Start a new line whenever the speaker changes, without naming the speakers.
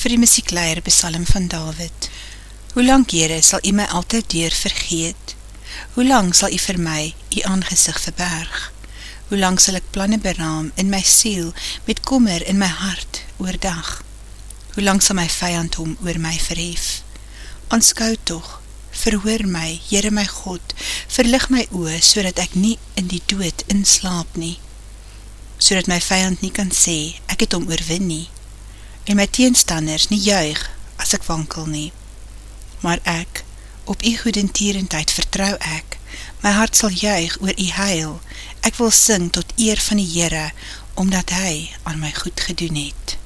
vir die muziekleier besalm van David. Hoe lang, Heere, sal u my altyd deur vergeet? Hoe lang sal u vir my u aangezig verberg? Hoe lang sal ek planne beraam in my siel met kommer in my hart oordag? Hoe lang sal my vijand om oor my verhef? Anskou toch, verhoor my, Heere my God, verlig my oor, so dat ek nie in die dood inslaap nie, so dat my vijand nie kan sê, ek het om oorwin nie, en my teenstanders nie juig, as ek wankel nie. Maar ek, op die goedentierendheid vertrou ek, my hart sal juig oor die heil, ek wil sing tot eer van die Heere, omdat hy aan my goed gedoen het.